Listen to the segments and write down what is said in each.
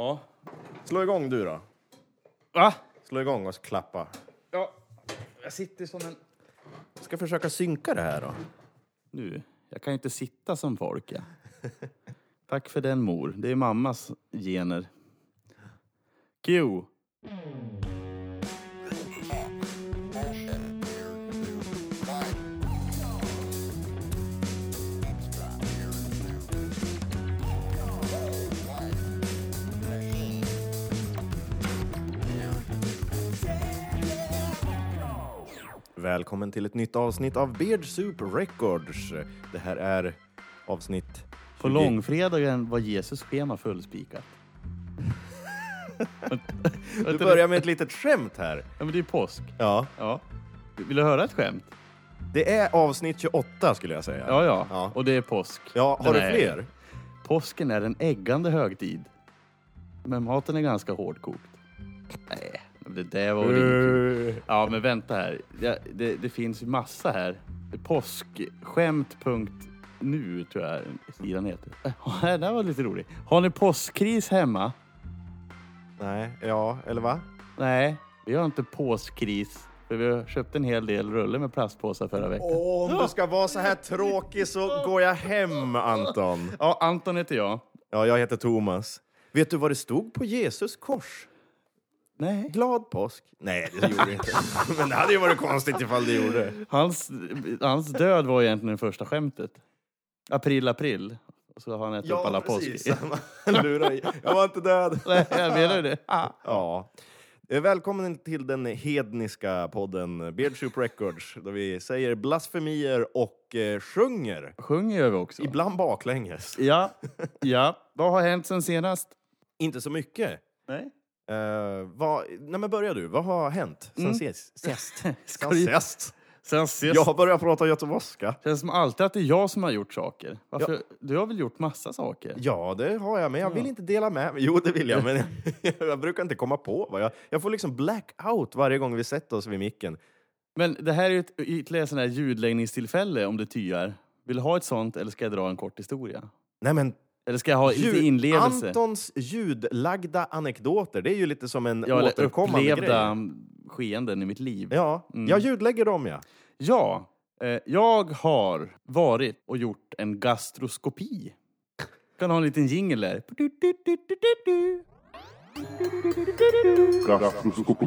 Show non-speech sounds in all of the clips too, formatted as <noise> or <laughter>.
Ja. Slå igång du då. Va? Slå igång och klappa. Ja. Jag sitter som en... Jag ska försöka synka det här då. Nu, jag kan ju inte sitta som folk. Ja. <laughs> Tack för den mor. Det är mammas gener. Q. Välkommen till ett nytt avsnitt av Beard Soup Records. Det här är avsnitt... På 20. långfredagen var Jesus schema fullspikat. <laughs> Du börjar med ett litet skämt här. Ja, men det är ju påsk. Ja. Ja. Vill du höra ett skämt? Det är avsnitt 28 skulle jag säga. Ja, ja. Ja. Och det är påsk. Ja, har Den du är- fler? Påsken är en äggande högtid. Men maten är ganska hårdkokt. Nej, det där var Eh, Ja, men vänta här. Ja, det, det finns ju massa här. Påskskämt.nu tror jag sidan heter. Äh, <laughs> Det där var lite roligt. Har ni påskkris hemma? Nej, ja, eller va? Nej, vi har inte påskkris. För vi har köpt en hel del rulle med plastpåsar förra veckan. Åh, om du ska vara så här tråkig så går jag hem, Anton. Ja, Anton heter jag. Ja, jag heter Thomas. Vet du vad det stod på Jesus kors? Nej. Glad påsk. Nej, det gjorde det inte. <laughs> Men det hade ju varit konstigt ifall det gjorde. Hans, hans död var egentligen det första skämtet. April, april. Och så har han ätit upp alla påsk. Jag var inte död. <laughs> Nej, jag menar det. Ja. Eh, Välkommen till den hedniska podden Beard Soup Records där vi säger blasfemier och eh, sjunger. Sjunger gör vi också. Ibland baklänges. Ja, <laughs> ja. Vad har hänt sen senast? Inte så mycket. Nej. Uh, vad, nej men börja du, vad har hänt sen Mm. sist? Sist? <laughs> Ska Sen sist? Sen sist. Jag har börjat prata göteborgska. Känns som alltid att det är jag som har gjort saker. Varför? Du har väl gjort massa saker? Ja, det har jag, men jag vill inte dela med mig. Jo, det vill jag, <laughs> men <laughs> jag brukar inte komma på vad jag... Jag får liksom blackout varje gång vi sätter oss vid micken. Men det här är ju ytterligare sån här ljudläggningstillfälle om det tyar. Vill du ha ett sånt eller ska jag dra en kort historia? Nej, men Eller ska jag ha lite ljud, inlevelse? Antons ljudlagda anekdoter, det är ju lite som en ja, återkommande upplevda grej. skeenden i mitt liv. Ja, Mm. jag ljudlägger dem, ja. Ja, eh, jag har varit och gjort en gastroskopi. Kan ha en liten jingle där. Gastroskopi.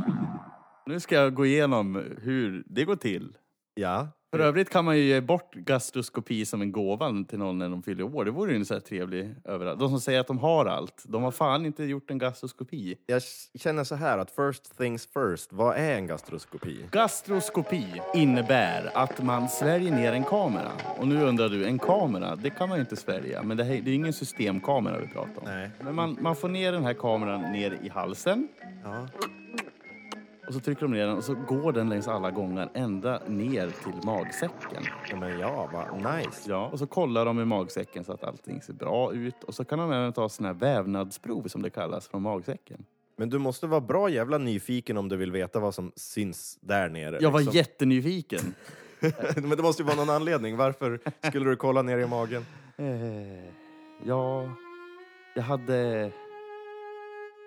Nu ska jag gå igenom hur det går till. Ja. För övrigt kan man ju ge bort gastroskopi som en gåva till någon när de fyller år. Det vore ju en så här trevlig överallt. De som säger att de har allt, de har fan inte gjort en gastroskopi. Jag känner så här att first things first, vad är en gastroskopi? Gastroskopi innebär att man sväljer ner en kamera. Och nu undrar du, en kamera, det kan man ju inte svälja. Men det, här, det är ingen systemkamera vi pratar om. Nej. Men man, man får ner den här kameran ner i halsen. Ja. Och så trycker de ner den och så går den längs alla gångar ända ner till magsäcken. ja men ja, vad nice. Ja, och så kollar de i magsäcken så att allting ser bra ut. Och så kan de även ta såna här vävnadsprov som det kallas från magsäcken. Men du måste vara bra jävla nyfiken om du vill veta vad som syns där nere. Jag var liksom. jättenyfiken. <laughs> Men det måste ju vara någon anledning. Varför skulle du kolla ner i magen? Eh, ja, jag hade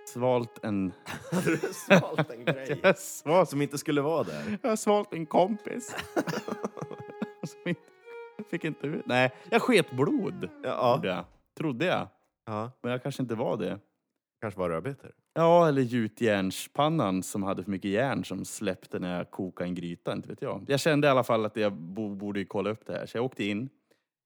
svalt en... <laughs> Du svalt en grej Jag svalt, som inte skulle vara där? jag har svalt en kompis. <laughs> Som inte, fick inte ut. Nej, jag sket blod. Ja, jag. Trodde jag. ja. Men jag kanske inte var det. kanske var rödbetor. Ja, eller gjutjärnspannan som hade för mycket järn som släppte när jag kokade en gryta, inte vet jag. Jag kände i alla fall att jag bo- borde kolla upp det här, så jag åkte in.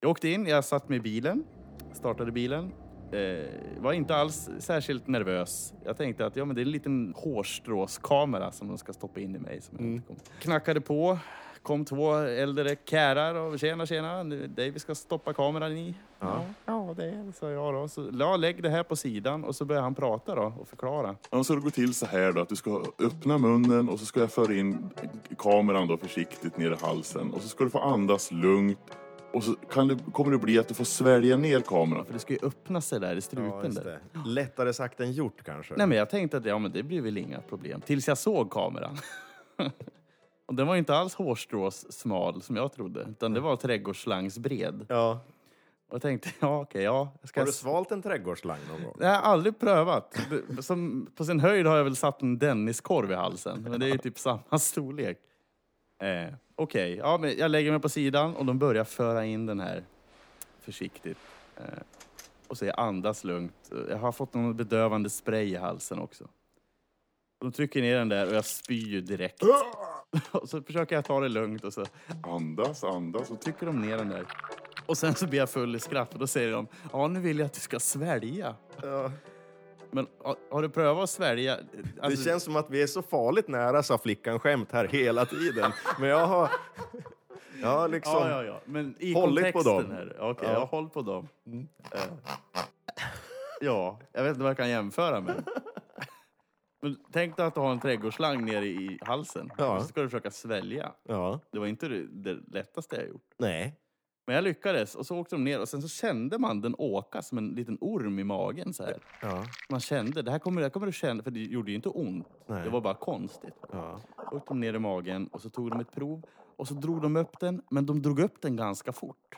Jag åkte in, jag satt med bilen, startade bilen. Eh, var inte alls särskilt nervös. Jag tänkte att ja, men det är en liten hårstråskamera som de ska stoppa in i mig. Som kom. Knackade på, kom två äldre kärar och tjena tjena, nu- dig vi ska stoppa kameran i. Ja, ja det är det, sa jag då. Så ja, lägg det här på sidan och så börjar han prata då och förklara. Ja, så det går till så här då att du ska öppna munnen och så ska jag föra in kameran då försiktigt ner i halsen och så ska du få andas lugnt och så kan det, kommer det bli att du får svälja ner kameran. För det ska ju öppna sig där i strupen. där. det. Lättare sagt än gjort kanske. Nej men jag tänkte att ja, men det blir väl inga problem. Tills jag såg kameran. <laughs> och den var ju inte alls hårstrås smal som jag trodde. Utan det var trädgårdsslangsbred. Ja. Och jag tänkte, ja okej, ja. Jag ska Har du svalt en trädgårdsslang någon gång? Det har jag aldrig prövat. Som, på sin höjd har jag väl satt en Denniskorv i halsen. Men det är ju typ samma storlek. Eh, Okej, ja, men jag lägger mig på sidan och de börjar föra in den här försiktigt. Eh, och så jag andas lugnt. Jag har fått någon bedövande spray i halsen också. De trycker ner den där och jag spyr ju direkt. <gasps> och så försöker jag ta det lugnt och så Andas, andas. så trycker de ner den där. Och sen så blir jag full i skratt och då säger de, ja nu vill jag att du ska svälja. Ja. Men har, har du prövat att svälja? Det Alltså, känns som att vi är så farligt nära, sa flickan skämt här hela tiden. Men jag har... Jag har liksom... ja, ja, ja. Men i Hållit på dem. här. Okej, Ja. jag har hållit på dem. Eh, ja, jag vet inte vad jag kan jämföra med. Men tänk dig att du har en trädgårdsslang nere i halsen. Ja. Och så ska du försöka svälja. Ja. Det var inte det, det lättaste jag gjort. Nej. Men jag lyckades och så åkte de ner och sen så kände man den åka som en liten orm i magen så här. Ja. Man kände, det här kommer, det här kommer du känna, för det gjorde ju inte ont. Nej. Det var bara konstigt. Ja. Så åkte de ner i magen och så tog de ett prov och så drog de upp den, men de drog upp den ganska fort.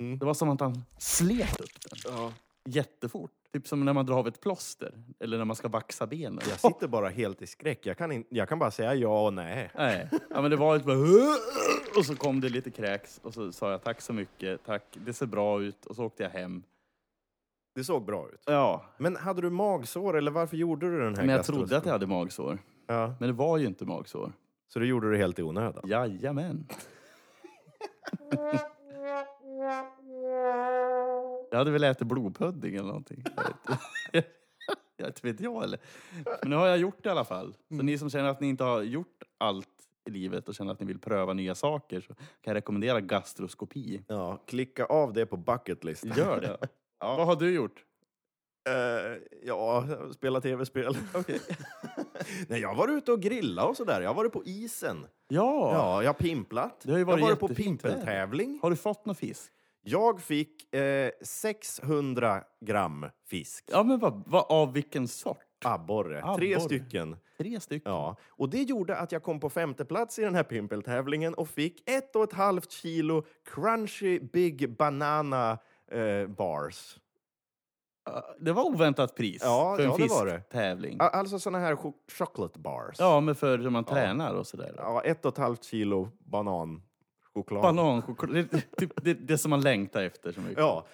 Mm. Det var som att han slet upp den ja. jättefort. Typ som när man drar av ett plåster eller när man ska vaxa benen. Jag sitter bara helt i skräck. Jag kan, in, jag kan bara säga ja och nej. Nej, ja, men det var ett bara... Och så kom det lite kräks och så sa jag tack så mycket, tack, det ser bra ut och så åkte jag hem. Det såg bra ut. Ja, Men hade du magsår eller varför gjorde du den här men jag trodde att jag hade magsår. Ja, Men det var ju inte magsår. så du gjorde det helt i onödan? Jajamän. <laughs> <laughs> Jag hade väl ätit blodpudding eller någonting. Jag vet inte. <laughs> Jag eller. Men nu har jag gjort det i alla fall. Så ni som känner att ni inte har gjort allt i livet och känner att ni vill pröva nya saker så kan jag rekommendera gastroskopi. Ja, klicka av det på bucketlist. Gör det. <laughs> Ja. Vad har du gjort? Eh, ja, spela tv-spel. Okej. <laughs> Nej, jag har varit ute och grillat och sådär. Jag har varit på isen. Ja. Ja, jag har pimplat. Det har ju jag har varit varit på pimpeltävling. Har du fått någon fisk? Jag fick eh, 600 gram fisk. Ja, men vad, vad, av vilken sort? Abborre. Tre Abborre. stycken. Tre stycken. Ja, och det gjorde att jag kom på femte plats i den här pimpeltävlingen och fick ett och ett halvt kilo crunchy big banana eh, bars. Det var oväntat pris Ja, för en ja, det var det. fisktävling. A- Alltså såna här cho- chocolate bars. Ja, men för hur man tränar och sådär. Ja, ett och ett halvt kilo bananchoklad. Bananchoklad, det, typ det, det som man längtar efter så mycket. Ja.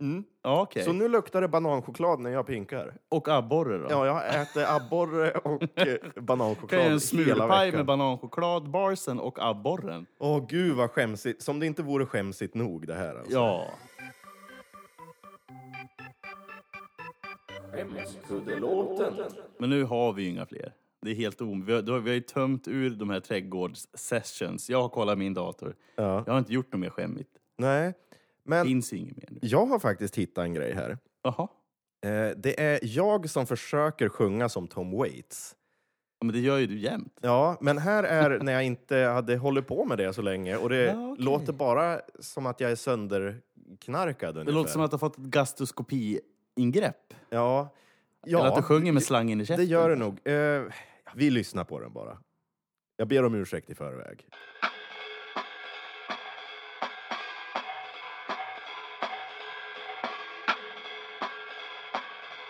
Mm. Ja, okej. Så nu luktar det bananchoklad när jag pinkar. Och abborre då? Ja, jag äter abborre och eh, kan jag bananchoklad en hela smulpaj veckan. med bananchoklad, barsen och abborren. Åh gud vad skämsigt. Som det inte vore skämsigt nog det här alltså. Ja. Men nu har vi ju inga fler. Det är helt om. Vi har, vi har ju tömt ur de här trädgårdssessions. Jag har kollat min dator. Ja. Jag har inte gjort något mer skämmigt. Nej, Det men finns ju inget mer nu. jag har faktiskt hittat en grej här. Jaha. Eh, det är jag som försöker sjunga som Tom Waits. Ja, men det gör ju du jämt. Ja, men här är när jag inte hade hållit på med det så länge och det Ja, okej. låter bara som att jag är sönderknarkad Det ungefär. låter som att du har fått ett gastroskopi-ingrepp. Ja, Eller att du ja sjunger med slangen i det käften. gör det nog. Eh, vi lyssnar på den bara. Jag ber om ursäkt i förväg.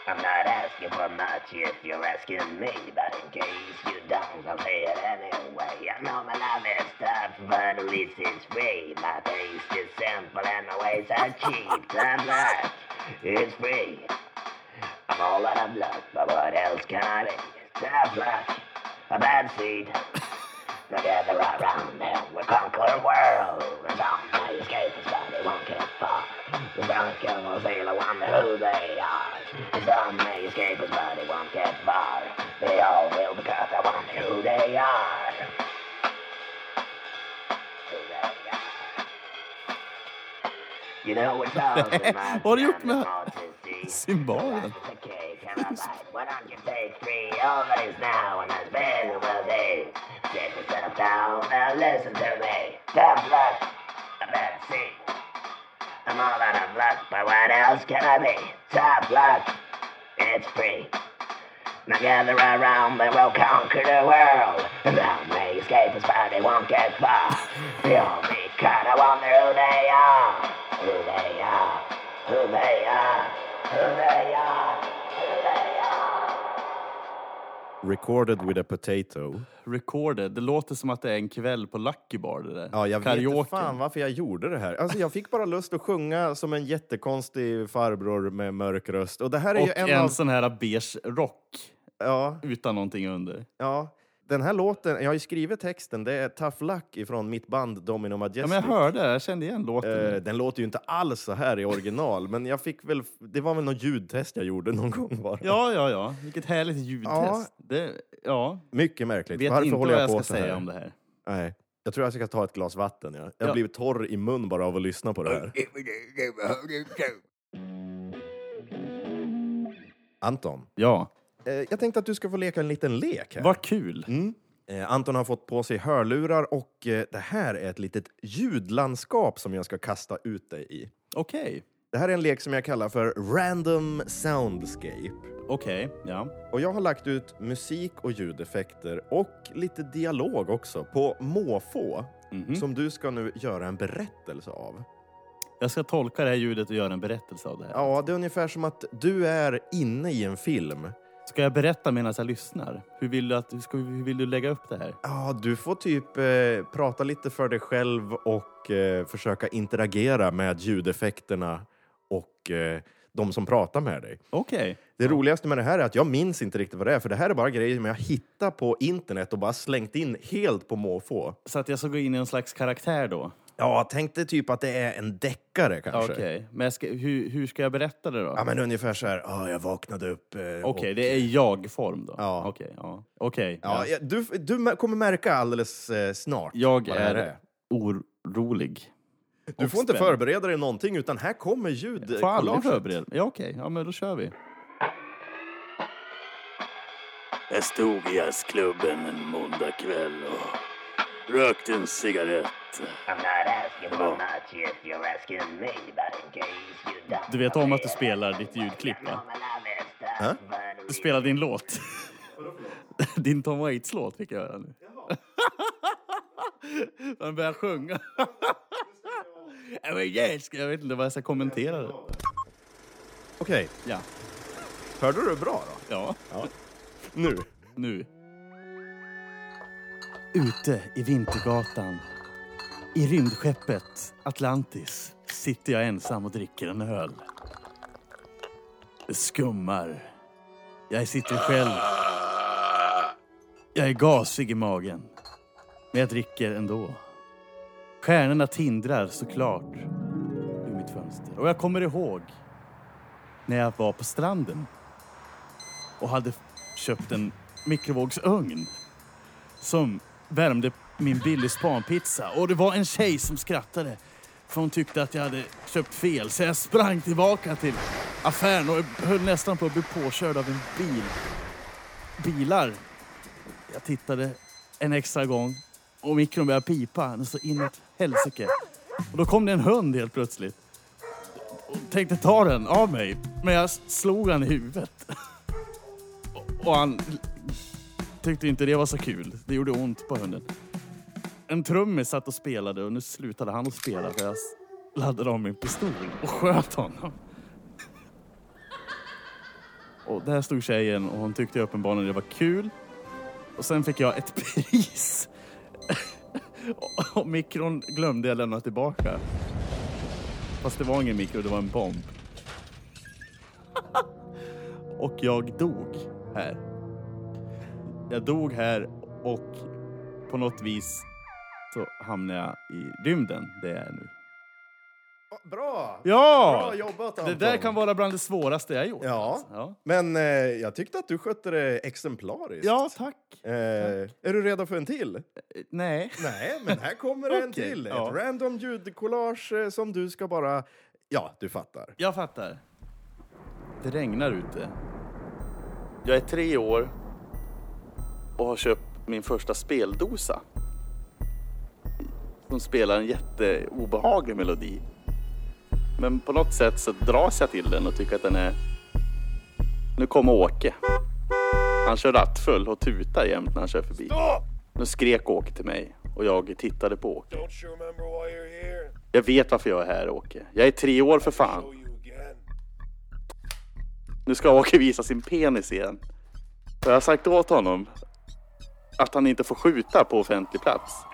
I'm not asking for much if you're asking me, but in case you don't, I'll say it anyway. I know my love is tough, but at least it's free. My taste is simple and my ways are cheap. Time luck, it's free. I'm all out of luck, but what else can I be? Tough luck, a bad seed. Together around them, we conquer the world. And on my escape is but they won't get far. The drunken will sailor wonder who they are. And some may escape us, but they won't get far. They all will because I wonder who they are. Who they are. You know it's all too much. Vad har du gjort med animal to see. cymbalen? It's a cake and a bite. Why don't you take three of these now and as big will do? Sit and settle down and listen to me. Tough luck, I better see. I'm all out of luck, but what else can I be? Tough luck, it's free. Now gather around, they will conquer the world. And thou may escape us, but they won't get far. They'll be caught, I wonder who they are. Who they are. who they are, Recorded with a potato. Recorded. Det låter som att det är en kväll på Lucky Bar det där. Ja, jag vet Karaoke. inte fan varför jag gjorde det här. Alltså, jag fick bara lust att sjunga som en jättekonstig farbror med mörk röst. Och det här är Och ju en, en av... sån här beige rock Ja, utan någonting under. ja. Den här låten, jag har ju skrivit texten, det är Tough Luck ifrån mitt band Domino Majestic. Ja, men jag hörde det, jag kände igen låten. Eh, den låter ju inte alls så här i original, men jag fick väl, det var väl någon ljudtest jag gjorde någon gång bara. Ja, ja, ja. Vilket härligt ljudtest. Ja. Det, ja. Mycket märkligt. Vet Varför inte håller vad jag jag på ska så säga här? om det här. Nej. Jag tror jag ska ta ett glas vatten. Ja. Jag har Ja. blivit torr i mun bara av att lyssna på det här. Anton, Ja, jag tänkte att du ska få leka en liten lek här. vad kul. Mm. Eh, Anton har fått på sig hörlurar och eh, det här är ett litet ljudlandskap som jag ska kasta ut dig i. Okej, Det här är en lek som jag kallar för Random Soundscape. okej, ja. Och jag har lagt ut musik och ljudeffekter och lite dialog också på måfå Mhm. som du ska nu göra en berättelse av. Jag ska tolka det här ljudet och göra en berättelse av det här. Ja, det är ungefär som att du är inne i en film. Ska jag berätta medan jag lyssnar? Hur vill du, att, hur ska, hur vill du lägga upp det här? Ja, du får typ eh, prata lite för dig själv och eh, försöka interagera med ljudeffekterna och eh, de som pratar med dig. Okej. Det roligaste med det här är att jag minns inte riktigt vad det är, för det här är bara grejer som jag hittar på internet och bara slängt in helt på måfå. Så att jag ska gå in i en slags karaktär då? Ja, tänk dig typ att det är en deckare kanske. Okej. Men jag ska, hur, hur ska jag berätta det då? Ja, men ungefär så här, ah, jag vaknade upp. Eh, Okej, och- det är jag-form då? Ja. Okej, ja. Okej. Ja, ja, du, du mär- kommer märka alldeles eh, snart Jag vad det här är orolig. Du får inte spänd. förbereda dig någonting, utan här kommer ljud. Får aldrig collaget. förbereda Ja, okej. Ja, men då kör vi. Jag stod i jazzklubben en måndagkväll och rökte en cigarett. Du vet om att du spelar ditt ljudklipp, va? Hä? Du spelar din låt. <laughs> <laughs> Din Tom Waits-låt fick jag höra nu. <laughs> Han börjar sjunga. Ja, Jag vet inte vad jag ska kommentera. Okej, Ja. hörde du bra då? Ja. Nu. Nu. Ute i Vintergatan, i rymdskeppet Atlantis, sitter jag ensam och dricker en öl. Det skummar. Jag sitter själv. Jag är gasig i magen. Men jag dricker ändå. Stjärnorna tindrar såklart ur mitt fönster. Och jag kommer ihåg när jag var på stranden och hade köpt en mikrovågsugn som värmde min Billys spanpizza. Och det var en tjej som skrattade för hon tyckte att jag hade köpt fel. Så jag sprang tillbaka till affären och höll nästan på att bli påkörd av en bil. Bilar. Jag tittade en extra gång och mikron började pipa. Den så inåt helsike. Och då kom det en hund helt plötsligt. Och tänkte ta den av mig, men jag slog han i huvudet. <laughs> Och han tyckte inte det var så kul. Det gjorde ont på hunden. En trummis satt och spelade och nu slutade han att spela för jag laddade om min pistol och sköt honom. Och där stod tjejen och hon tyckte uppenbarligen det var kul. Och sen fick jag ett <laughs> pris. Och- Och mikron glömde jag lämna tillbaka. Fast det var ingen mikro, det var en bomb. <laughs> Och jag dog här. Jag dog här och på något vis så hamnade jag i rymden, det är jag nu. Bra! Ja! Bra jobbat Anton! Det där kan vara bland det svåraste jag gjort. Ja. alltså. ja. Men eh, jag tyckte att du skötte det exemplariskt. Ja, tack. Eh, är du redo för en till? Eh, Nej. Nej, men här kommer en <laughs> Okej, till. ja. Ett random ljudcollage eh, som du ska bara... Ja, du fattar. Jag fattar. Det regnar ute. Jag är tre år och har köpt min första speldosa. Som spelar en jätteobehaglig melodi. Men på något sätt så dras jag till den och tycker att den är... Nu kommer Åke. Han kör rattfull och tutar jämt när han kör förbi. Nu skrek Åke till mig och jag tittade på Åke. Jag vet varför jag är här Åke. Jag är tre år för fan. Nu ska Åke visa sin penis igen. För jag har sagt åt honom att han inte får skjuta på offentlig plats.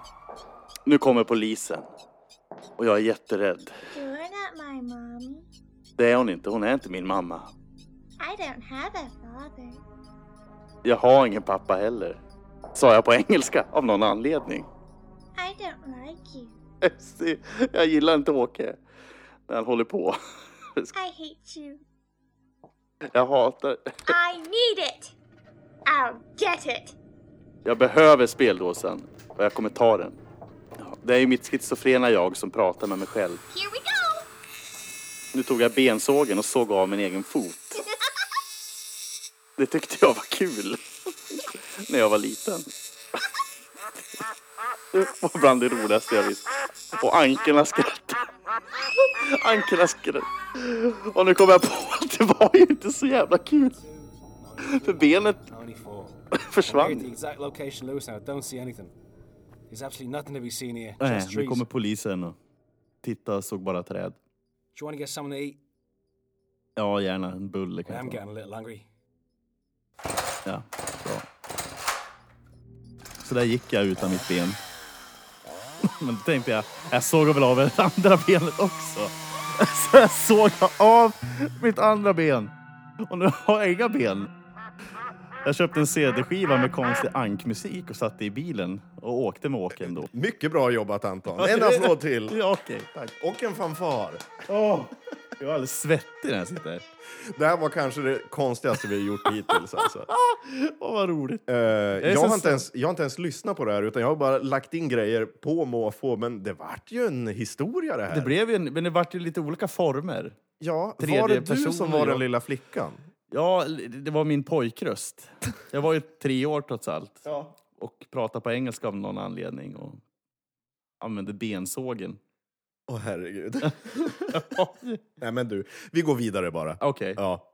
Nu kommer polisen. Och jag är jätterädd. You're not my mommy. Det är hon inte. Hon är inte min mamma. I don't have a father. Jag har ingen pappa heller. Sa jag på engelska av någon anledning. I don't like you. <laughs> Jag gillar inte Åke när han håller på. I hate you. Jag hatar... I need it. I'll get it. Jag behöver speldåsen och jag kommer ta den. Det är ju mitt schizofrena jag som pratar med mig själv. Nu tog jag bensågen och såg av min egen fot. Det tyckte jag var kul. När jag var liten. Det var bland det roligaste jag visste. Och ankorna skrattade. Ankorna skrattade. Och nu kom jag på att det var ju inte så jävla kul. För benet 94. <laughs> försvann. Here's the exact location, Lewis. Now, don't see anything. There's absolutely nothing to be seen here. Nej, Just nu kommer polisen och titta såg bara träd. Do you want to get something to eat? Ja, gärna en bulle I kan am jag getting ta. a little hungry. Ja, bra. Så där gick jag utan mitt ben. <laughs> Men då tänkte jag, jag såg väl av det andra benet också. <laughs> Så jag såg av mitt andra ben. Och nu har jag inga ben. Jag köpte en CD-skiva med konstig ankmusik och satte i bilen och åkte med Åke ändå. Mycket bra jobbat Anton. En applåd till. Ja, okej, tack. Och en fanfar. Åh, jag är alldeles svettig när jag sitter här. Det här var kanske det konstigaste vi har gjort hittills. Alltså. <laughs> Åh, vad roligt. Eh, jag, så har inte ens, jag har inte ens lyssnat på det här, utan jag har bara lagt in grejer på måfå. Men det vart ju en historia det här. Det blev ju en, men det vart ju lite olika former. ja, tredje var det du person som och var den jag. lilla flickan? Ja, det var min pojkröst. Jag var ju tre år trots allt. Ja. Och pratade på engelska av någon anledning. Och använde bensågen. Åh herregud. <laughs> Nej men du, vi går vidare bara. Okej. Ja.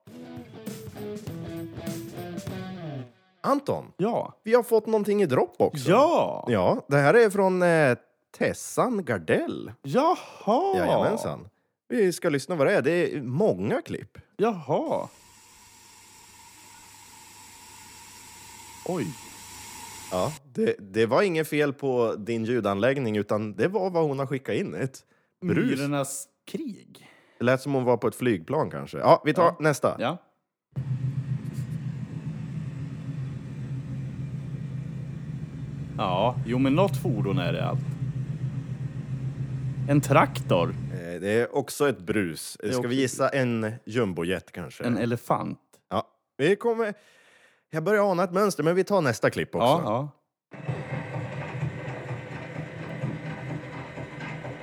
Anton, Ja. vi har fått någonting i dropp också. Ja! Ja, det här är från eh, Tessan Gardell. Jaha! Jajamensan. Vi ska lyssna vad det är. Det är många klipp. Jaha. Oj. Ja, det, det var inget fel på din ljudanläggning, utan det var vad hon har skickat in. Ett brus. Myrornas krig. Det lät som hon var på ett flygplan kanske. Ja, vi tar Ja. nästa. Ja. Ja, jo men något fordon är det allt. En traktor. Eh, Det är också ett brus. Ska också vi gissa en jumbojet kanske? En elefant. Ja, vi kommer... Jag börjar ana ett mönster, men vi tar nästa klipp också. Ja, ja.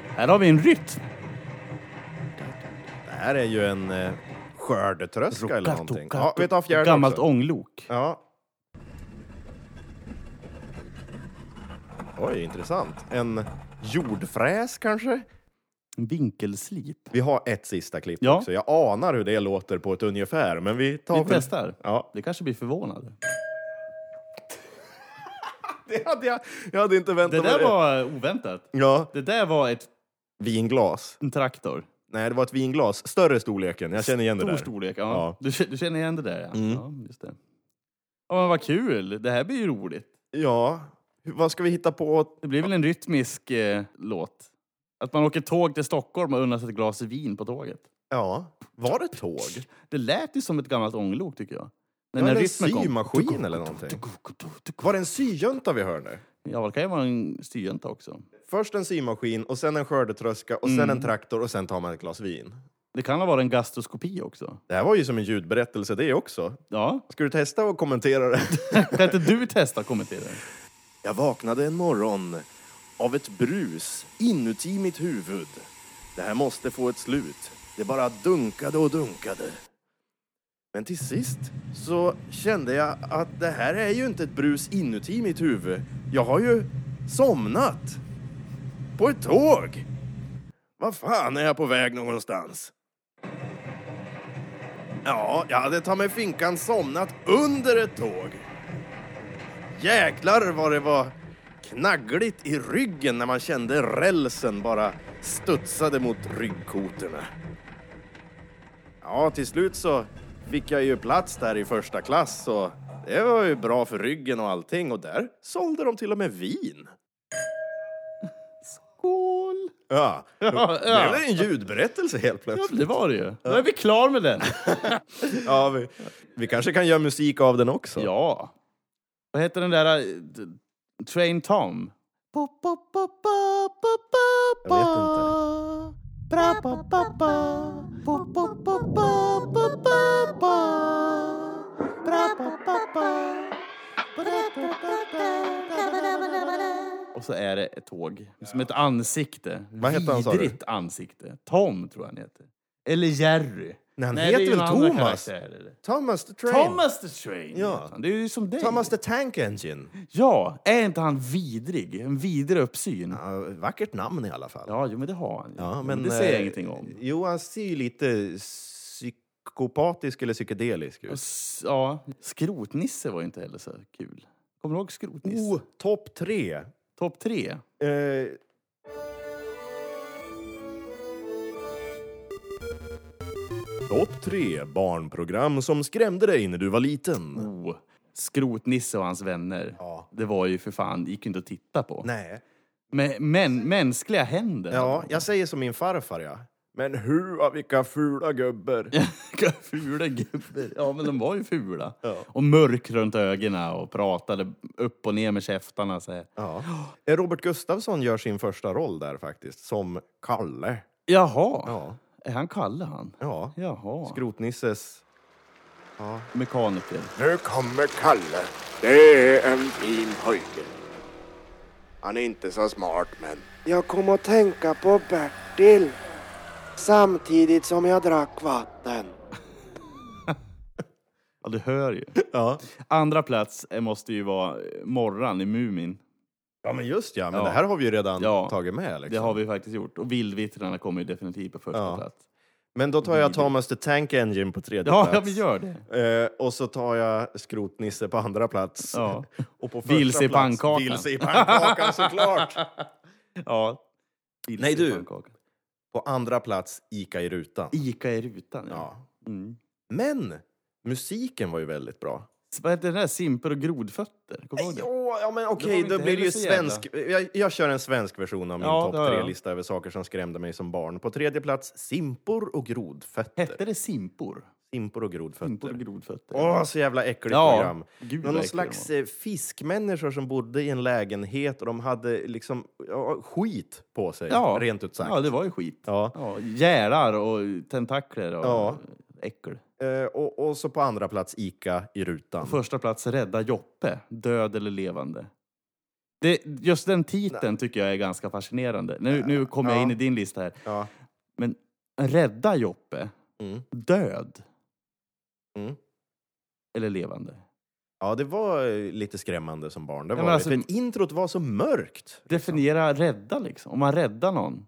Här har vi en rytm. Det här är ju en eh, skördetröska eller någonting. Ja, vi tar fjärde Gammalt också. ånglok. Ja. Oj, intressant. En jordfräs kanske? Vinkelslip. Vi har ett sista klipp Ja. också. Jag anar hur det låter på ett ungefär, men vi tar... Vi väl- testar. Ja, Det kanske blir förvånade. <laughs> det hade jag, jag hade inte väntat Det mig där var oväntat. Ja, Det där var ett, vinglas. en traktor. Nej, det var ett vinglas. Större storleken. Jag känner igen det Stor där. storlek. Ja. Ja. Du, du känner igen det där, ja. Mm. ja just det. Ja, men vad kul. Det här blir ju roligt. Ja, vad ska vi hitta på? Det blir väl en rytmisk eh, låt? Att man åker tåg till Stockholm och unnar sig ett glas vin på tåget. Ja, var det tåg? Det lät ju som ett gammalt ånglok tycker jag. Ja, den eller en symaskin eller någonting. Var det en syjunta vi hör nu? Ja, det kan ju vara en styrjänta också. Först en symaskin och sen en skördetröska och sen Mm. en traktor och sen tar man ett glas vin. Det kan ha varit en gastroskopi också. Det här var ju som en ljudberättelse det också. Ja, Ska du testa och kommentera det? <laughs> kan inte du testa att kommentera? Jag vaknade en morgon av ett brus inuti mitt huvud. Det här måste få ett slut. Det bara dunkade och dunkade. Men till sist så kände jag att det här är ju inte ett brus inuti mitt huvud. Jag har ju somnat. På ett tåg. Vad fan är jag på väg någonstans? Ja, jag hade ta mig finkan somnat under ett tåg. Jäklar vad det var knaggligt i ryggen när man kände rälsen bara studsade mot ryggkotorna. Ja, till slut så fick jag ju plats där i första klass och det var ju bra för ryggen och allting och där sålde de till och med vin. Skål! Ja, <laughs> Ja, det ja. blev en ljudberättelse helt Ja, plötsligt. det var det ju. Då är vi klar med den. <laughs> Ja, vi, vi kanske kan göra musik av den också. Ja. Vad heter den där... eh, Train Tom? Jag vet inte. Och så är det ett tåg. Som ett ansikte. Vad heter han, sa du? Vidrigt ansikte. Tom tror jag han heter. Eller Jerry. Nej, han det heter väl Thomas? karaktär. Thomas the Train. Thomas the Train. Ja. Det är ju som dig. Thomas the Tank Engine. Ja, är inte han vidrig? En vidrig uppsyn. Ja, Ja, vackert namn i alla fall. jo, men det har han. Ja, men det säger jag eh, ingenting om. Jo, han ser ju lite psykopatisk eller psykedelisk ut. Ja, Skrotnisse var ju inte heller så kul. Kommer du ihåg Skrotnisse? Oh, topp tre. Topp tre. Eh, Topp tre barnprogram som skrämde dig när du var liten. Oh. Skrotnisse och hans vänner. Ja. Det var ju för fan, gick ju inte att titta på. Nej. Men, men mänskliga händer. Ja, jag säger som min farfar, ja. Men hur, vilka fula gubbar. <laughs> Vilka fula gubbar. Ja, men de var ju fula. Ja. Och mörk runt ögonen och pratade upp och ner med käftarna. Så här. Ja. Robert Gustafsson gör sin första roll där faktiskt, som Kalle. Jaha, Ja. Är han Kalle han? Ja. Jaha, Skrotnisses... mekaniker. Nu kommer Kalle. Det är en fin pojke. Han är inte så smart men... Jag kom att tänka på Bertil. Samtidigt som jag drack vatten. <laughs> Ja, du hör ju. Ja. Andra plats måste ju vara Morran i Mumin. Ja, men just ja. Men Ja. det här har vi ju redan Ja. tagit med. Liksom. Det har vi faktiskt gjort. Och Vildvittrarna kommer ju definitivt på första Ja. plats. Men då tar jag Thomas the Tank Engine på tredje Ja, <laughs> plats. ja, vi gör det. Eh, och så tar jag Skrotnisse på andra plats. Ja. <laughs> Och på första Vilse i plats- pannkakan. Vilse i pannkakan såklart! <laughs> Ja. Nej, du. pannkakan. På andra plats Ica i rutan. Ica i rutan, ja. Ja. Mm. Men musiken var ju väldigt bra. Vad heter den där? Simper och grodfötter? Kommer du ihåg det? Jo, ja, men okej, väl då blir det ju svensk. Jag, jag kör en svensk version av min Ja, topp tre-lista över saker som skrämde mig som barn. På tredje plats Simpor och grodfötter. Hette det simpor? Simpor och grodfötter. Simpor och grodfötter. Åh, så jävla äckligt Ja, program. gud Det vad var någon slags var. eh, fiskmänniskor som bodde i en lägenhet och de hade liksom ja, skit på sig, Ja. rent ut sagt. Ja, det var ju skit. Ja. Ja, gälar och tentakler och Ja. Äckel. Eh, och, och så på andra plats Ica i rutan. På första plats Rädda Joppe, död eller levande. Det, just den titeln tycker jag är ganska fascinerande. Nu, nu kommer jag Ja. in i din lista här. Ja. Men Rädda Joppe, Mm. död Mm. eller levande? ja, det var eh, lite skrämmande som barn. Det var alltså- det. För introt var så mörkt. Definiera rädda liksom. Om man räddar någon,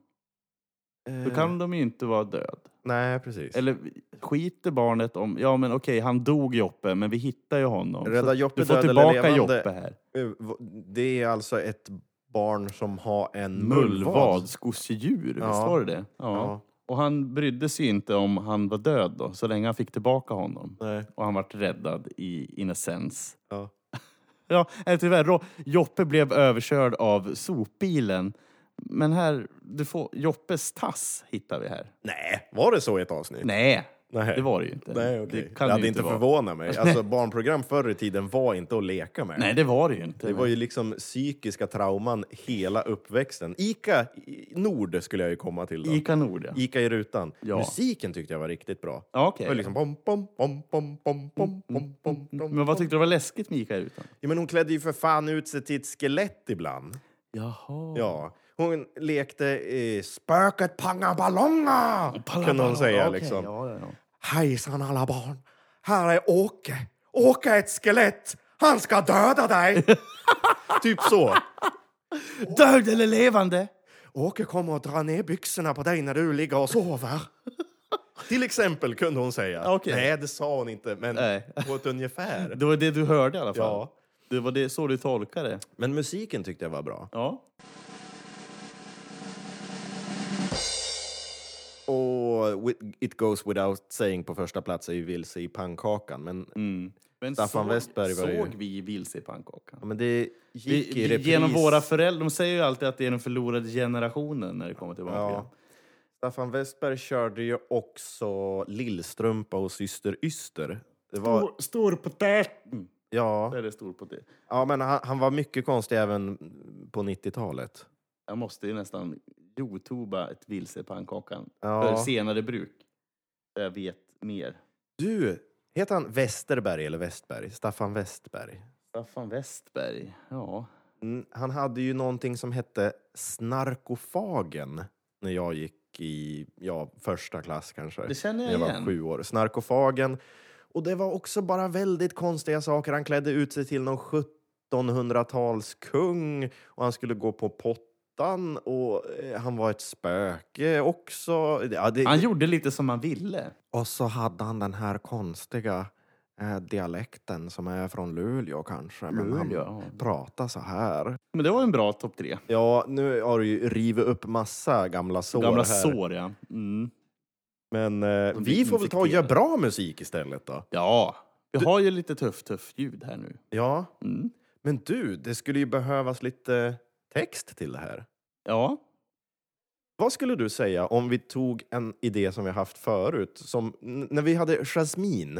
då Eh, kan de ju inte vara död. Nej, precis. Eller skiter barnet om, ja men okej, han dog Joppe, men vi hittar ju honom. Rädda Joppe du får död tillbaka. Joppe här. Eh, Det är alltså ett barn som har en Mullvad, mullvad. skogsdjur, visst Ja. var det det? Ja. Ja. Och han brydde sig inte om han var död då, så länge han fick tillbaka honom. Nej. Och han vart räddad i innocens. Ja. <laughs> Ja, eller tyvärr, Joppe blev överkörd av sopbilen. Men här, du får, Joppes tass hittar vi här. Nej, var det så i ett avsnitt? Nej, Nej. det var det ju inte. Nej, okej. Det kan det ju hade inte vara. förvånat mig. Alltså, <laughs> barnprogram förr i tiden var inte att leka med. Nej, det var det ju inte. Det var ju liksom psykiska trauman hela uppväxten. Ica i Nord skulle jag ju komma till då. Ica Nord, ja. Ica i rutan. Ja. Musiken tyckte jag var riktigt bra. Ja, okej. Det var liksom bom, bom, bom, bom, bom, bom, bom, bom, bom, Men vad tyckte du var läskigt med Ica Rutan? Ja, men hon klädde ju för fan ut sig till ett skelett ibland. Jaha. Ja. Hon lekte eh, spöket pangar ballonger, kunde hon säga Okej, liksom. Ja, ja, ja. Hejsan alla barn. Här är Åke. Åke är ett skelett. Han ska döda dig. <laughs> Typ så. Död eller levande? Åke kommer att dra ner byxorna på dig när du ligger och sover. Till exempel kunde hon säga. Okej. Nej, det sa hon inte, men Nej. på ett ungefär. Det var det du hörde i alla fall? Ja. Det var det, så du tolkade det? Men musiken tyckte jag var bra. Ja. Och It goes without saying på första plats är ju Vilse i pannkakan. Men, Mm. Men Staffan såg, Westberg var ju- såg vi Vilse i pannkakan? ja, men det Vi, gick i vi, repris. genom våra föräldrar, de säger ju alltid att det är den förlorade generationen när det kommer tillbaka. Ja. Staffan Westberg körde ju också Lillstrumpa och Syster Yster. Det var, stor potäten! ja, Det är det stor potet. ja, men han, han var mycket konstig även på 90-talet. Jag måste ju nästan youtuba ett Vilse pannkakan Ja. för senare bruk. Jag vet mer. Du, heter han Westerberg eller Westberg? Staffan Westberg. Staffan Westberg, ja. Mm, han hade ju någonting som hette Snarkofagen när jag gick i ja, första klass kanske. Det känner jag jag igen. var sju år. Snarkofagen. Och det var också bara väldigt konstiga saker. Han klädde ut sig till någon 1700-talskung och han skulle gå på pottan och eh, han var ett spöke också. Ja, det, Han gjorde lite som han ville. och så hade han den här konstiga eh, dialekten som är från Luleå kanske. Men Luleå, han ja. pratar så här. Men det var en bra topp tre. Ja, nu har du ju rivit upp massa gamla sår Gamla här. sår, ja. Mm. Men eh, vi får väl ta och göra bra musik istället då. Ja, vi har ju lite tufft, tufft ljud här nu. Ja, Mm. men du, det skulle ju behövas lite text till det här. Ja, Vad skulle du säga om vi tog en idé som vi haft förut? Som, när vi hade Jasmine,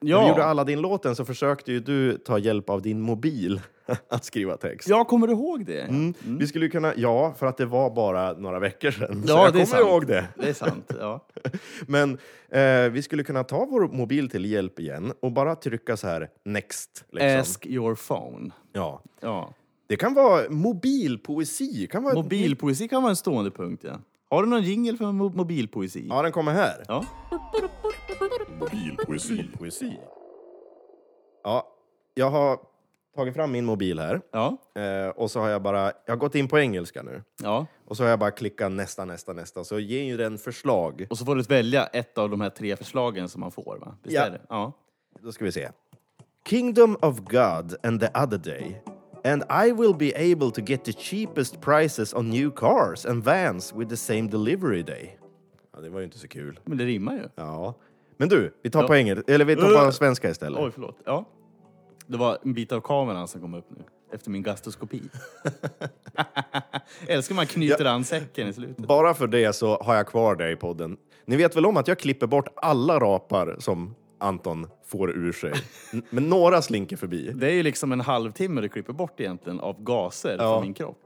när vi gjorde ja. Aladdin-låten så försökte ju du ta hjälp av din mobil <laughs> att skriva text. jag kommer du ihåg det? Mm. Vi skulle kunna, ja, för att det var bara några veckor sedan. så Ja, jag det är kommer sant. ihåg det. Det är sant. Ja. <laughs> Men eh, vi skulle kunna ta vår mobil till hjälp igen och bara trycka så här next. Liksom. Ask your phone. Ja. Ja. Det kan vara mobilpoesi. Kan vara Mobilpoesi kan vara en stående punkt, ja. Har du någon jingel för mo- mobilpoesi? Ja, den kommer här. Ja. Mobilpoesi. Poesi. Ja, jag har tagit fram min mobil här Ja. eh, och så har jag bara, jag har gått in på engelska nu ja. och så har jag bara klickat nästa, nästa, nästa så ger ju den förslag. Och så får du välja ett av de här tre förslagen som man får, va? Visst Ja. är det? Ja. Då ska vi se. Kingdom of God and the other day. And I will be able to get the cheapest prices on new cars and vans with the same delivery day. Ja, det var ju inte så kul. Men det rimmar ju. Ja. Men du, vi tar Ja. på engelska, eller vi tar på Uh. svenska istället. Oj, förlåt. Ja. Det var en bit av kameran som kom upp nu. Efter min gastroskopi. <laughs> Älskar man knyter an säcken i slutet. Bara för det så har jag kvar det i podden. Ni vet väl om att jag klipper bort alla rapar som Anton får ur sig. Men några slinker förbi. Det är ju liksom en halvtimme du klipper bort egentligen av gaser Ja. från min kropp.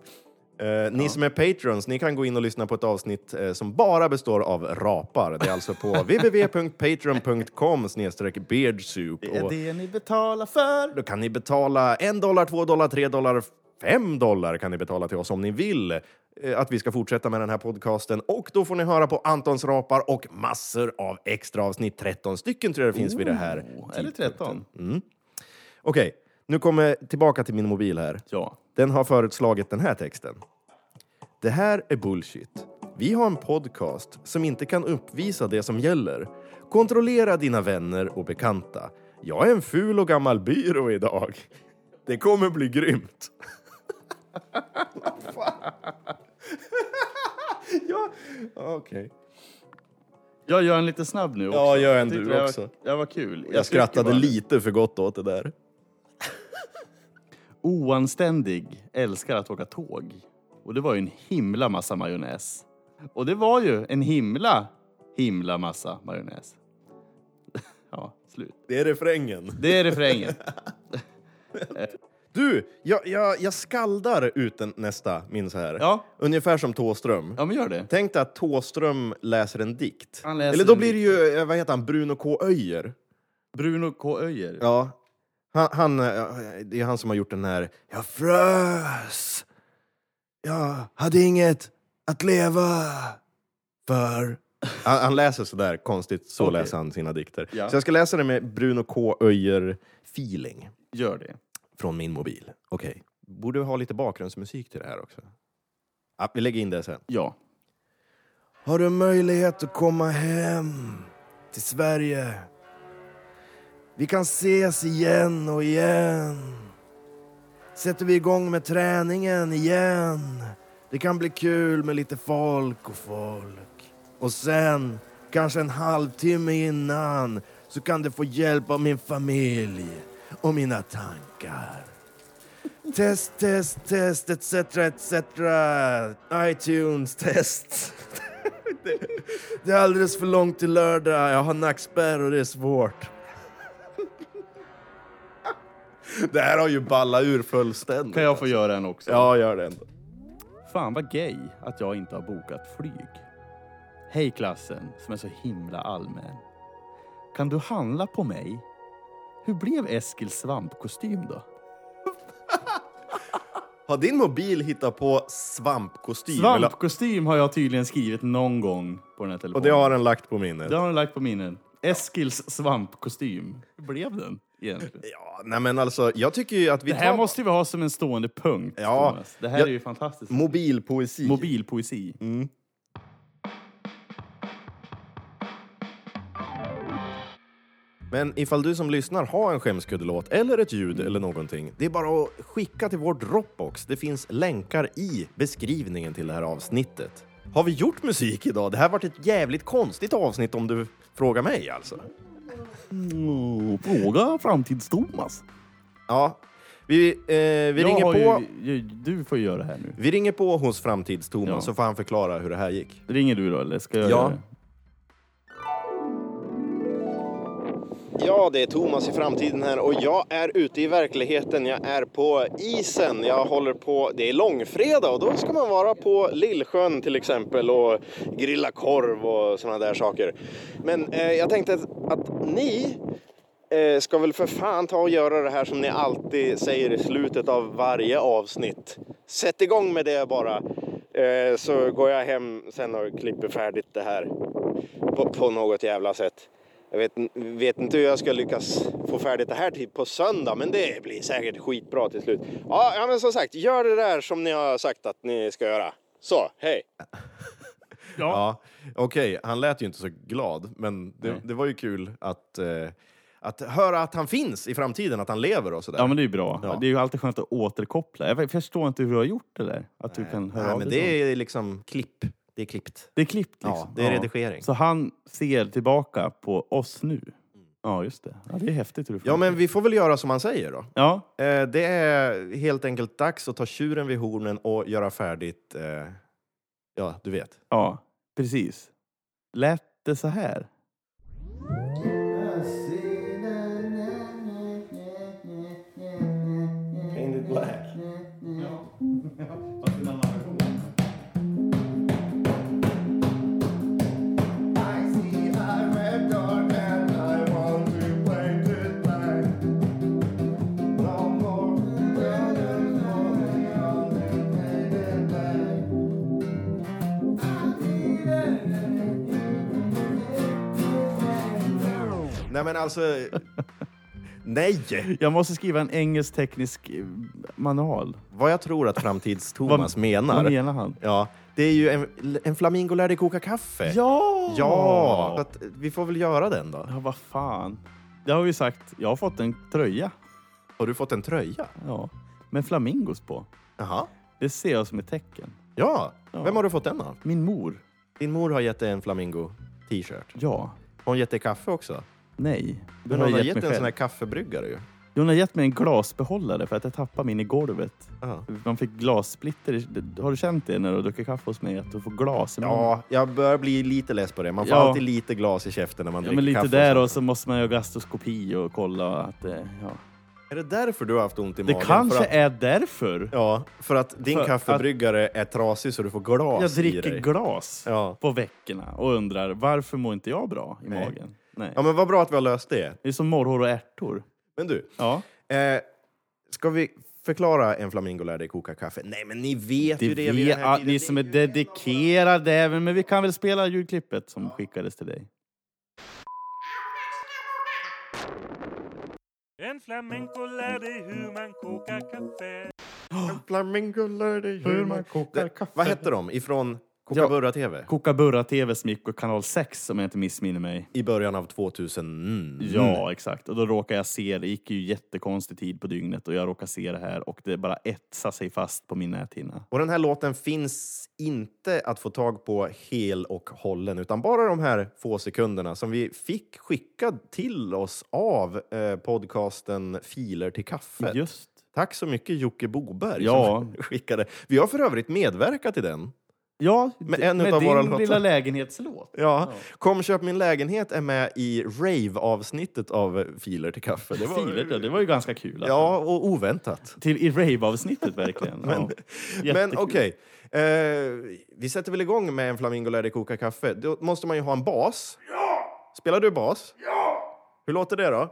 Eh, ni som är patrons, ni kan gå in och lyssna på ett avsnitt eh, som bara består av rapar. Det är alltså på <laughs> www.patreon.com beardsoup. Det är det ni betalar för. då kan ni betala en dollar, två dollar, tre dollar, fem dollar kan ni betala till oss om ni vill eh, att vi ska fortsätta med den här podcasten. Och då får ni höra på Antons rapar och massor av extra avsnitt. 13 stycken tror jag det finns vid det här är det 13? Mm. Okej, nu kommer jag tillbaka till min mobil här. Ja. Den har föreslagit den här texten. Det här är bullshit. Vi har en podcast som inte kan uppvisa det som gäller. Kontrollera dina vänner och bekanta. Jag är en ful och gammal byrå idag. Det kommer bli grymt. Fan? ja, okej. Jag gör en lite snabb nu också. Ja, gör en du det var-. Det var kul. Jag skrattade tycker bara- lite för gott åt det där. <laughs> Oanständig, älskar att åka tåg. Och det var ju en himla massa majonnäs. Och det var ju en himla, himla massa majonnäs. <laughs> ja, slut. Det är refrängen. Det är refrängen. <laughs> Du, jag, jag, jag skaldar ut den nästa, minns här. Ja. Ungefär som Tåström. Ja, men gör det. Tänk dig att Tåström läser en dikt. Han läser Eller då en blir det ju, eh, vad heter han, Bruno K. Öijer. Bruno K. Öijer. Ja. Han, han, eh, det är han som har gjort den här Jag frös. Jag hade inget att leva för. <laughs> Han, han läser sådär konstigt, så Okej. läser han sina dikter. Ja. Så jag ska läsa det med Bruno K. Öijer-feeling Gör det. Från min mobil. Okej. Borde ha lite bakgrundsmusik till det här också. Ja, vi lägger in det sen. Ja. Har du möjlighet att komma hem till Sverige? Vi kan ses igen och igen. Sätter vi igång med träningen igen. Det kan bli kul med lite folk och folk. Och sen, kanske en halvtimme innan, så kan du få hjälp av min familj och mina tankar. Test, test, test, etc, etc. iTunes, test. <laughs> det, är alldeles för långt till lördag. Jag har nackspärr och det är svårt. Det här har ju ballat ur fullständigt. Kan jag få göra en också? Ja, gör det ändå. Fan vad gay att jag inte har bokat flyg. Hej klassen som är så himla allmän. Kan du handla på mig? Hur blev Eskils svampkostym då? <laughs> Har din mobil hittat på svampkostym? Svampkostym har jag tydligen skrivit någon gång på den här Och telefonen. det har den lagt på minnet? Det har den lagt på minnen. Eskils svampkostym. Hur blev den egentligen? Ja, nej men alltså, jag tycker ju att vi Det här tar måste vi ha som en stående punkt. Ja, Thomas. Det här jag- är ju fantastiskt. mobilpoesi. Mobilpoesi. Mm. Men ifall du som lyssnar har en skämskuddelåt eller ett ljud eller någonting, det är bara att skicka till vår Dropbox. Det finns länkar i beskrivningen till det här avsnittet. Har vi gjort musik idag? Det här varit ett jävligt konstigt avsnitt om du frågar mig alltså. Mm, fråga framtids-Thomas. Ja, vi, eh, vi Jag ringer på. Ju, du får göra det här nu. Vi ringer på hos Framtids-Thomas Ja. så får han förklara hur det här gick. Ringer du då eller ska jag Ja. göra det? Ja, det är Thomas i framtiden här och jag är ute i verkligheten. Jag är på isen. Jag håller på, det är långfredag och då ska man vara på Lillsjön till exempel och grilla korv och sådana där saker. Men eh, jag tänkte att, att ni eh, ska väl för fan ta och göra det här som ni alltid säger i slutet av varje avsnitt. Sätt igång med det bara. Eh, så går jag hem sen och klipper färdigt det här på, på något jävla sätt. Jag vet, vet inte hur jag ska lyckas få färdigt det här till på söndag, men det blir säkert skitbra till slut. Ja, ja men som sagt, gör det där som ni har sagt att ni ska göra. Så, hej! <laughs> Ja, okej, han lät ju inte så glad, men det, Nej. det var ju kul att, eh, att höra att han finns i framtiden, att han lever och sådär. Ja men det är ju bra. Ja. Det är ju alltid skönt att återkoppla. Jag förstår inte hur du har gjort det där. Att du kan höra Nej, men det är liksom klipp. Det är klippt. det är klippt liksom. Ja, det är redigering. Så han ser tillbaka på oss nu. Ja just det. Ja, det är häftigt hur du Ja, men vi får väl göra som han säger då. Ja, Eh, det är helt enkelt dags att ta tjuren vid hornen och göra färdigt, eh, ja, du vet. ja, precis. Lät det så här? Nej men alltså... Nej! Jag måste skriva en engelsk teknisk eh, manual. Vad jag tror att Framtids-Thomas menar, Vad menar han? ja, det är ju en, en flamingo lär dig koka kaffe. Ja! Ja! Så att vi får väl göra den då. Ja, vad fan. Det har vi sagt. Jag har fått en tröja. Har du fått en tröja? Ja. Med flamingos på. Jaha. Det ser jag som ett tecken. Ja. Ja. Vem har du fått den av? Min mor. Din mor har gett dig en flamingo t-shirt. Ja. Har hon gett dig kaffe också? Nej. Det Men har hon jag har gett gett en sån här kaffebryggare ju. Hon har gett mig en glasbehållare för att jag tappade min i golvet. Ja. Man fick glassplitter. Har du känt det när du druckit kaffe hos mig? Att du får glas i munnen? Ja, jag börjar bli lite less på det. Man får Ja. alltid lite glas i käften när man Ja, dricker men lite kaffe. där och så måste man göra gastroskopi och kolla att det... Ja. Är det därför du har haft ont i Det magen? kanske för att, är därför Ja, för att din För att- kaffebryggare är trasig så du får glas jag i dricker dig. glas Ja. på veckorna och undrar varför mår inte jag bra i Nej. magen? Nej. ja, men vad bra att vi har löst det. Det är som morrhår och ärtor. Men du, Ja. eh, ska vi förklara en flamingo lär dig koka kaffe? Nej, men ni vet Det ju det här ja, ni som är dedikerade även, men vi kan väl spela ljudklippet som skickades till dig. En flamenco lär dig hur man kokar kaffe. En flamingo lär dig hur man kokar kaffe. <gasps> Vad hette de? Ifrån Kookaburra TV. Kookaburra TV som gick på kanal 6 om jag inte missminner mig. I början av 2000. Mm. Ja, exakt. Och då råkade jag se, det gick ju jättekonstig tid på dygnet och jag råkade se det här och det bara etsade sig fast på min näthinna. Och den här låten finns inte att få tag på hel och hållen, utan bara de här få sekunderna som vi fick skickad till oss av eh, podcasten Filer till kaffet. Just. Tack så mycket Jocke Boberg Ja. som <laughs> skickade. Vi har för övrigt medverkat i den. Ja, Med en med utav din våra låtar. lilla lägenhetslåt. Ja. Kom köp min lägenhet är med i rave-avsnittet av Filer till kaffe. Det var, Filer, det, det var ju ganska kul. Alltså. Ja, och oväntat. Till i rave-avsnittet verkligen. Men, <laughs> ja. men okej, eh, vi sätter väl igång med en Flamingo lär dig koka kaffe. Då måste man ju ha en bas. Ja! Spelar du bas? Ja! Hur låter det då?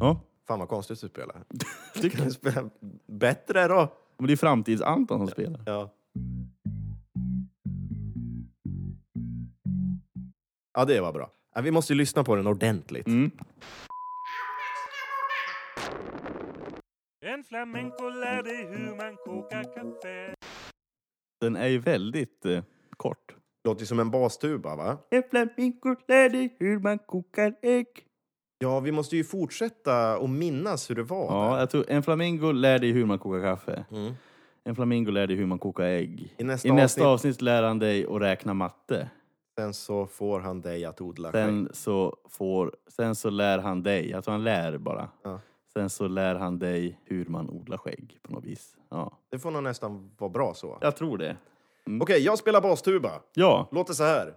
Ja, Fan vad konstigt du spelar. tycker Kan jag. du spela bättre då? Men det är framtids-Anton som spelar. Ja. Ja, det var bra. Ja, vi måste ju lyssna på den ordentligt. Mm. En flamenco lär dig hur man kokar kaffe. Den är ju väldigt eh, kort. Låter ju som en bastuba, va? En flamingo lär dig hur man kokar ägg. Ja, vi måste ju fortsätta och minnas hur det var. Ja, där. jag tror en flamingo lär dig hur man kokar kaffe. Mm. En flamingo lär dig hur man kokar ägg. I nästa I nästa avsnitt- avsnitt lär han dig att räkna matte. Sen så får han dig att odla. Sen så, får, sen så lär han dig, tror han lär bara. Ja. Sen så lär han dig hur man odlar skägg på något vis. Ja, Det får nog nästan vara bra så. jag tror det. Okej, jag spelar bastuba. Ja, Låter så här.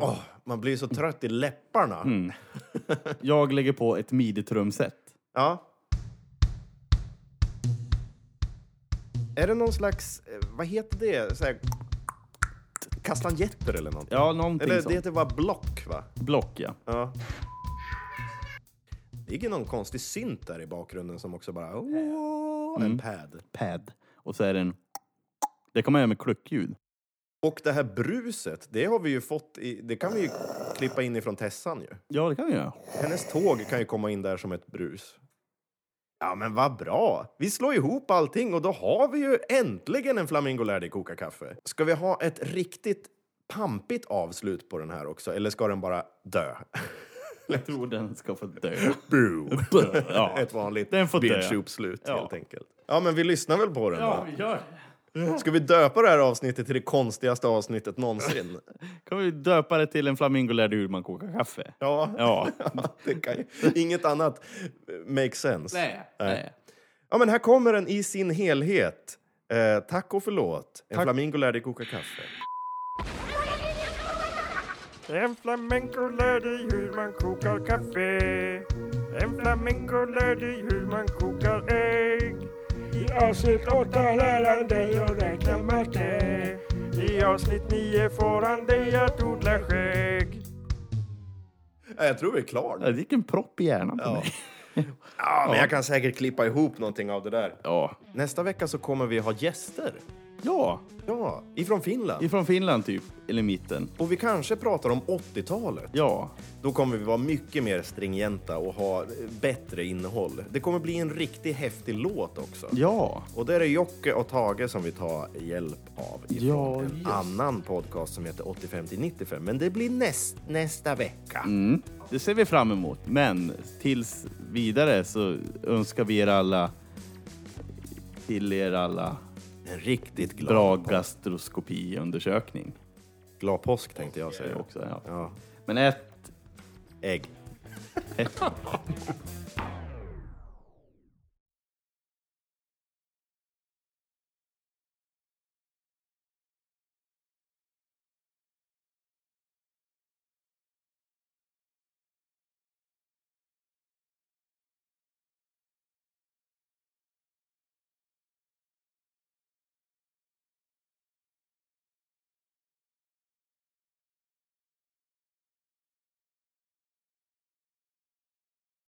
Åh, man blir så trött i läpparna. mm. jag lägger på ett midi-trumset. Ja. Är det någon slags, eh, vad heter det, så här, kastanjetter eller någonting? Ja, någonting eller det sånt. heter bara block va? Block, ja. Ja. Det ligger någon konstig synt där i bakgrunden som också bara, åh, en Mm. pad. Pad. Och så är det en... Det kan man göra med kluckljud. Och det här bruset, det har vi ju fått, i, det kan vi ju klippa in ifrån Tessan ju. Ja, det kan vi göra. Hennes tåg kan ju komma in där som ett brus. Ja, men vad bra! Vi slår ihop allting och då har vi ju äntligen en Flamingo lär dig koka kaffe. Ska vi ha ett riktigt pampigt avslut på den här också, eller ska den bara dö? <laughs> Jag tror den ska få dö. Boo! <laughs> Ja. Ett vanligt Den får dö. Ja. helt enkelt. Ja, men vi lyssnar väl på den då. vi gör Ska vi döpa det här avsnittet till det konstigaste avsnittet någonsin? <laughs> Kan vi döpa det till en flamingo lär dig hur man kokar kaffe? Ja, Ja. <laughs> det kan ju. Inget annat makes sense. Nej. Nej. Ja, men här kommer den i sin helhet. Eh, tack och förlåt. En Tack. flamingo lär dig koka kaffe. En flamenco lär dig hur man kokar kaffe. En flamenco lär dig hur man kokar ägg. Avsnitt åtta lär han dig att räkna matte. I avsnitt nio får han dig att odla skägg. Ja, jag tror vi är klara. Det gick en propp i hjärnan på Ja. mig. Ja, men jag kan säkert klippa ihop någonting av det där. Ja. Nästa vecka så kommer vi ha gäster. Ja, Ja, ifrån Finland. ifrån Finland typ. Eller mitten. Och vi kanske pratar om 80-talet. Ja. Då kommer vi vara mycket mer stringenta och ha eh, bättre innehåll. Det kommer bli en riktigt häftig låt också. Ja. Och där är Jocke och Tage som vi tar hjälp av ifrån Ja, en yes. annan podcast som heter 85 till 95. Men det blir näst, nästa vecka. Mm. Det ser vi fram emot. Men tills vidare så önskar vi er alla till er alla En riktigt glad, bra gastroskopiundersökning. glad påsk tänkte jag säga. också, ja. Ja, Men ät ägg. ät. <laughs>